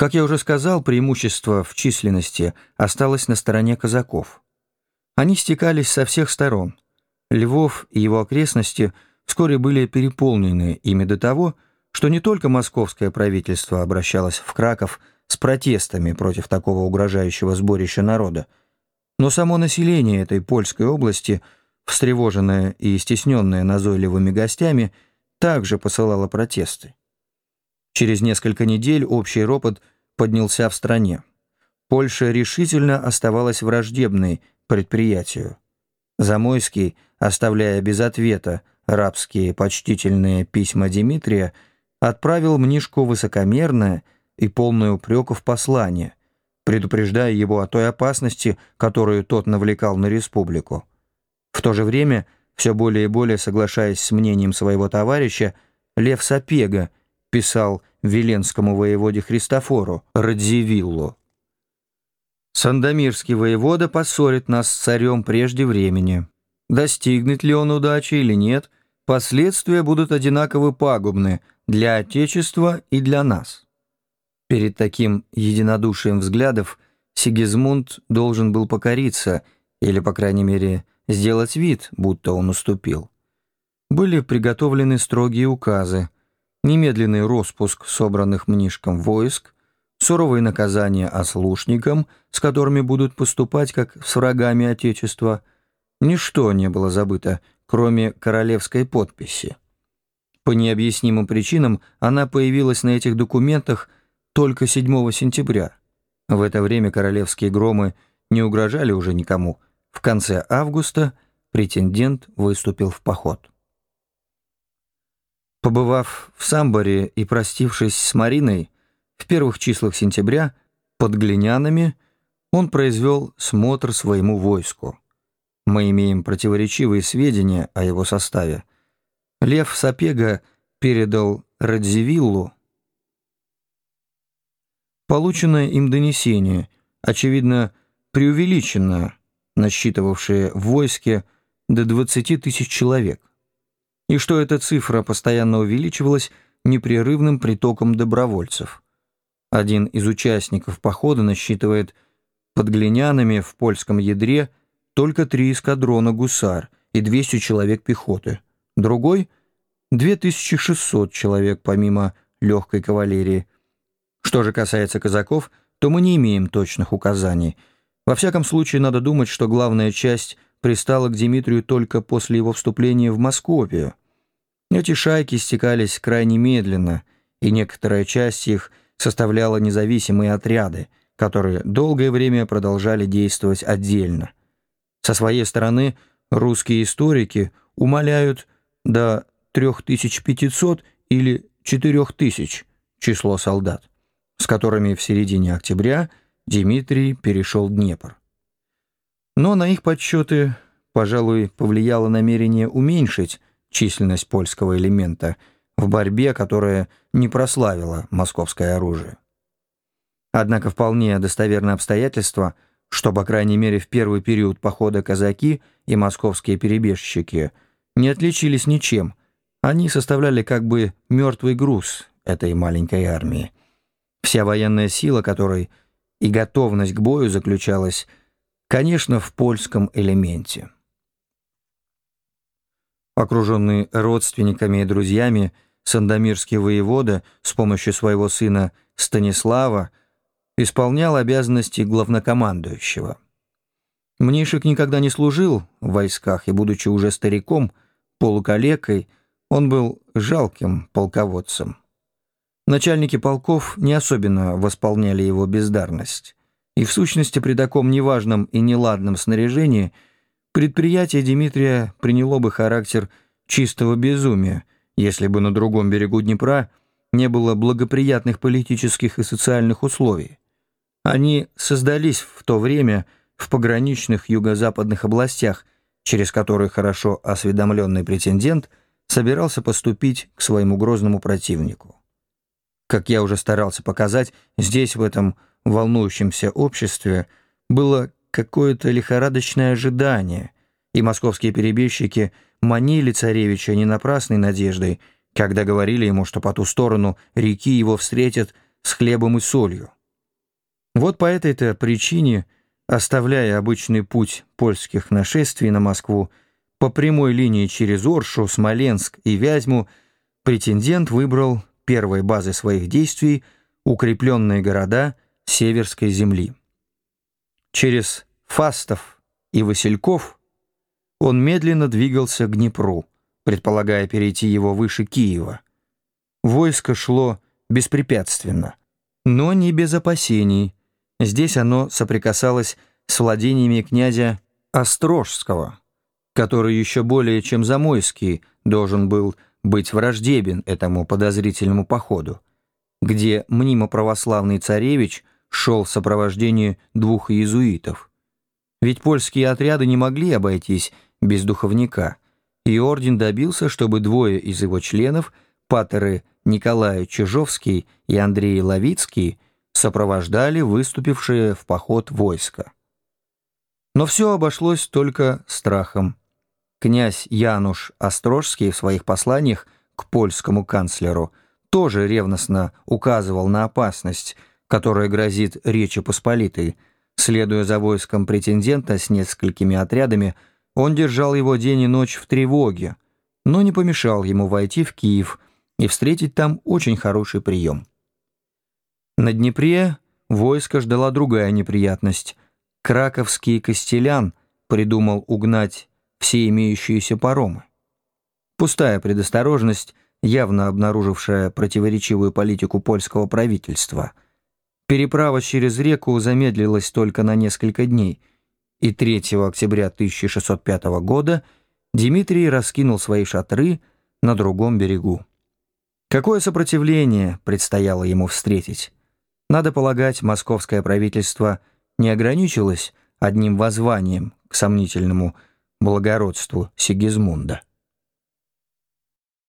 Как я уже сказал, преимущество в численности осталось на стороне казаков. Они стекались со всех сторон. Львов и его окрестности вскоре были переполнены ими до того, что не только московское правительство обращалось в Краков с протестами против такого угрожающего сборища народа, но само население этой польской области, встревоженное и стесненное назойливыми гостями, также посылало протесты. Через несколько недель общий ропот поднялся в стране. Польша решительно оставалась враждебной предприятию. Замойский, оставляя без ответа рабские почтительные письма Дмитрия, отправил Мнишку высокомерное и полное упреков послание, предупреждая его о той опасности, которую тот навлекал на республику. В то же время, все более и более соглашаясь с мнением своего товарища, Лев Сапега писал Веленскому воеводе Христофору Радзивиллу. «Сандомирский воевода поссорит нас с царем прежде времени. Достигнет ли он удачи или нет, последствия будут одинаково пагубны для Отечества и для нас». Перед таким единодушием взглядов Сигизмунд должен был покориться или, по крайней мере, сделать вид, будто он уступил. Были приготовлены строгие указы – немедленный распуск собранных мнишком войск, суровые наказания ослушникам, с которыми будут поступать как с врагами Отечества, ничто не было забыто, кроме королевской подписи. По необъяснимым причинам она появилась на этих документах только 7 сентября. В это время королевские громы не угрожали уже никому. В конце августа претендент выступил в поход. Побывав в Самборе и простившись с Мариной, в первых числах сентября под Глинянами он произвел смотр своему войску. Мы имеем противоречивые сведения о его составе. Лев Сапега передал Радзивиллу полученное им донесение, очевидно, преувеличенное, насчитывавшее в войске до 20 тысяч человек и что эта цифра постоянно увеличивалась непрерывным притоком добровольцев. Один из участников похода насчитывает под глинянами в польском ядре только три эскадрона гусар и 200 человек пехоты. Другой — 2600 человек помимо легкой кавалерии. Что же касается казаков, то мы не имеем точных указаний. Во всяком случае, надо думать, что главная часть пристала к Дмитрию только после его вступления в Московию. Эти шайки стекались крайне медленно, и некоторая часть их составляла независимые отряды, которые долгое время продолжали действовать отдельно. Со своей стороны русские историки умаляют до 3500 или 4000 число солдат, с которыми в середине октября Дмитрий перешел Днепр. Но на их подсчеты, пожалуй, повлияло намерение уменьшить численность польского элемента в борьбе, которая не прославила московское оружие. Однако вполне достоверно обстоятельство, что, по крайней мере, в первый период похода казаки и московские перебежчики не отличились ничем. Они составляли как бы мертвый груз этой маленькой армии. Вся военная сила которой и готовность к бою заключалась, конечно, в польском элементе. Окруженный родственниками и друзьями, Сандомирский воевода с помощью своего сына Станислава исполнял обязанности главнокомандующего. Мнишек никогда не служил в войсках, и, будучи уже стариком, полукалекой, он был жалким полководцем. Начальники полков не особенно восполняли его бездарность, и в сущности при таком неважном и неладном снаряжении – Предприятие Дмитрия приняло бы характер чистого безумия, если бы на другом берегу Днепра не было благоприятных политических и социальных условий. Они создались в то время в пограничных юго-западных областях, через которые хорошо осведомленный претендент собирался поступить к своему грозному противнику. Как я уже старался показать, здесь, в этом волнующемся обществе, было какое-то лихорадочное ожидание, и московские перебежчики манили царевича не напрасной надеждой, когда говорили ему, что по ту сторону реки его встретят с хлебом и солью. Вот по этой-то причине, оставляя обычный путь польских нашествий на Москву, по прямой линии через Оршу, Смоленск и Вязьму, претендент выбрал первой базой своих действий укрепленные города Северской земли. Через Фастов и Васильков он медленно двигался к Днепру, предполагая перейти его выше Киева. Войско шло беспрепятственно, но не без опасений. Здесь оно соприкасалось с владениями князя Острожского, который еще более чем Замойский должен был быть враждебен этому подозрительному походу, где мнимо-православный царевич шел в сопровождении двух иезуитов. Ведь польские отряды не могли обойтись без духовника, и орден добился, чтобы двое из его членов, патеры Николай Чижовский и Андрей Лавицкий, сопровождали выступившие в поход войска. Но все обошлось только страхом. Князь Януш Острожский в своих посланиях к польскому канцлеру тоже ревностно указывал на опасность, которая грозит Речи Посполитой. Следуя за войском претендента с несколькими отрядами, он держал его день и ночь в тревоге, но не помешал ему войти в Киев и встретить там очень хороший прием. На Днепре войско ждала другая неприятность. Краковский Костелян придумал угнать все имеющиеся паромы. Пустая предосторожность, явно обнаружившая противоречивую политику польского правительства. Переправа через реку замедлилась только на несколько дней, и 3 октября 1605 года Дмитрий раскинул свои шатры на другом берегу. Какое сопротивление предстояло ему встретить? Надо полагать, московское правительство не ограничилось одним воззванием к сомнительному благородству Сигизмунда.